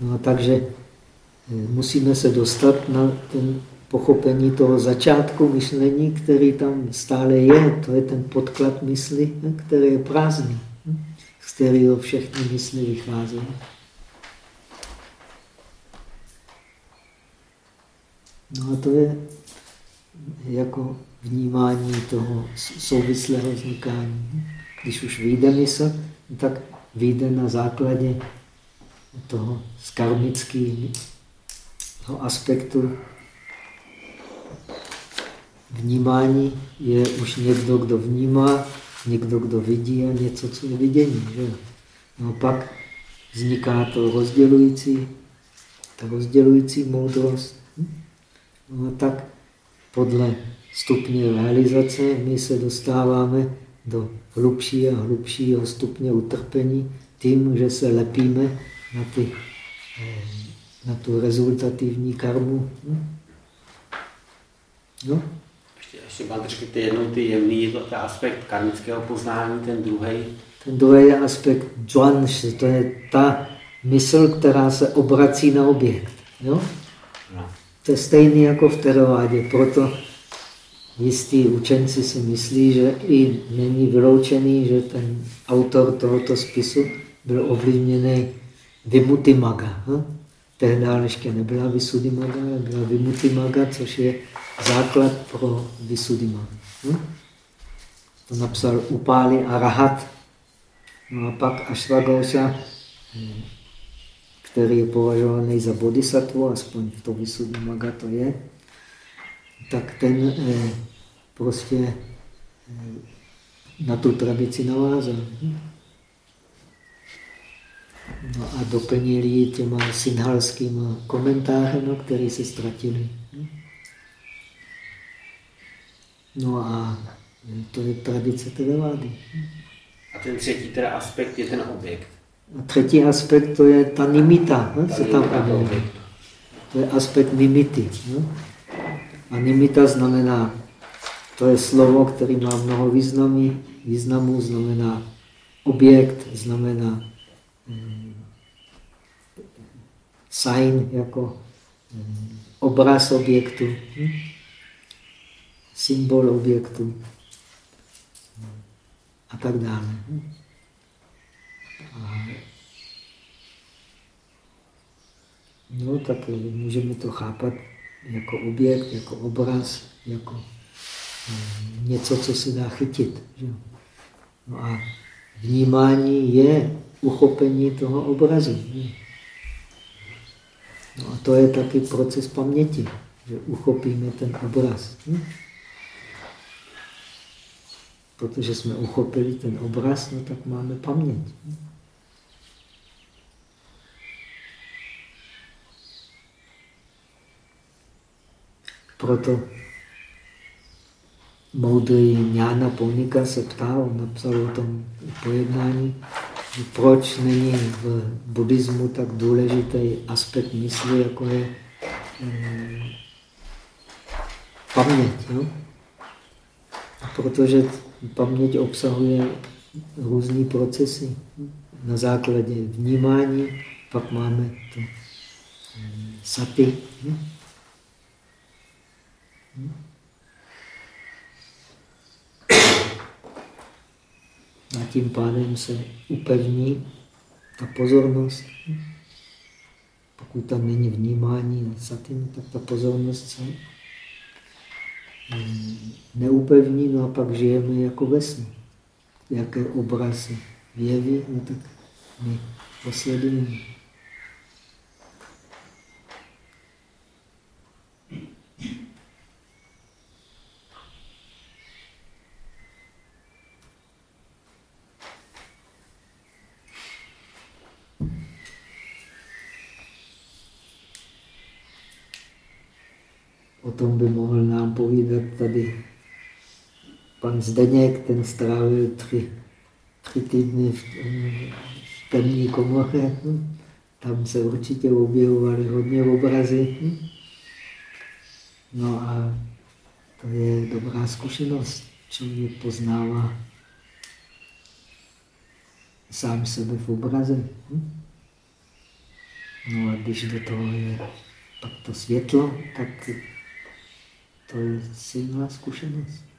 No a takže eh, musíme se dostat na ten pochopení toho začátku myšlení, který tam stále je. To je ten podklad mysli, který je prázdný, z kterého všechny mysli vycházejí. No a to je jako vnímání toho souvislého vznikání. Když už vyjde mysl, tak vyjde na základě toho skarmického aspektu vnímání je už někdo, kdo vnímá, někdo, kdo vidí a něco, co je vidění. Že? No pak vzniká to rozdělující, ta rozdělující moudrost. No a tak podle stupně realizace my se dostáváme do hlubšího a hlubšího stupně utrpení tím, že se lepíme na, ty, eh, na tu rezultativní karmu. No? Ještě, ještě vám řekněte jednou ty jemný, to je aspekt karmického poznání, ten druhý. Ten druhý je aspekt džuanš, to je ta mysl, která se obrací na objekt. Jo? No. To je stejný jako v teravádě, proto jistý učenci si myslí, že i není vyloučený, že ten autor tohoto spisu byl ovlivněný Vimuti Maga. Hm? Tehdy ještě nebyla Visuddhi Maga, ale byla Vimuti Maga, což je základ pro Visuddhi Maga. Hm? To napsal Upáli Arahat. No a pak Ashwagosha, který je považovaný za bodhisattva, aspoň v to Visuddhi Maga to je, tak ten eh, prostě eh, na tu tradici navázal. No a doplnili ji těma synhalskými komentáři, no, které se ztratili. No a to je tradice Terevády. A ten třetí teda aspekt je ten objekt. A třetí aspekt to je ta nimita, ne, se tam To je aspekt nimity. Ne? A nimita znamená, to je slovo, které má mnoho významů, významů znamená objekt, znamená um, sign jako obraz objektu, symbol objektu a tak dále. A no, tak můžeme to chápat jako objekt, jako obraz, jako eh, něco, co se dá chytit. Že? No a vnímání je uchopení toho obrazu. No a to je taky proces paměti, že uchopíme ten obraz. Hm? Protože jsme uchopili ten obraz, no tak máme paměť. Hm? Proto moudrý Jnana Ponika se ptal, napsal o tom pojednání, proč není v buddhismu tak důležitý aspekt mysli, jako je eh, paměť. Jo? Protože paměť obsahuje různé procesy. Na základě vnímání pak máme to eh, saty. Jo? A tím pádem se upevní ta pozornost. Pokud tam není vnímání satím, tak ta pozornost se neupevní, no a pak žijeme jako ve snu. Jaké obrazy věví, no tak my posledujeme. Tom by mohl nám povídat tady pan Zdeněk, ten strávil tři, tři týdny v, v temní komoře. Tam se určitě objevovaly hodně obrazy. No a to je dobrá zkušenost. Člověk poznává sám sebe v obraze. No a když do toho je pak to světlo, tak to je silná zkušenost.